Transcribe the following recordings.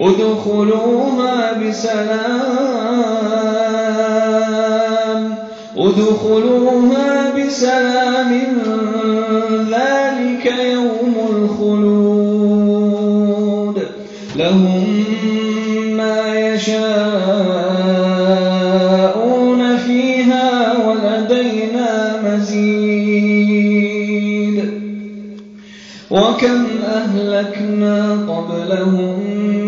ادْخُلُوهَا بِسَلَامٍ ۖ. ذَٰلِكَ يَوْمُ الْخُلُودِ ۖ. لَهُم مَّا يَشَاءُونَ فِيهَا وَلَدَيْنَا مَزِيدٌ. وَكَمْ أَهْلَكْنَا قَبْلَهُم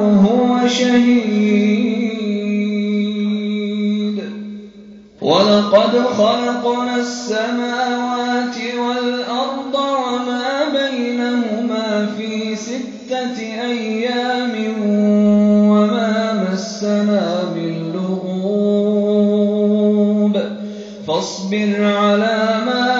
وَهُوَ شَهِيدٌ. وَلَقَدْ خَلَقْنَا السَّمَاوَاتِ وَالْأَرْضَ وَمَا بَيْنَهُمَا فِي سِتَّةِ أَيَّامٍ وَمَا مَسَّنَا مِن لُّغُوبٍ فَاصْبِرْ عَلَىٰ مَا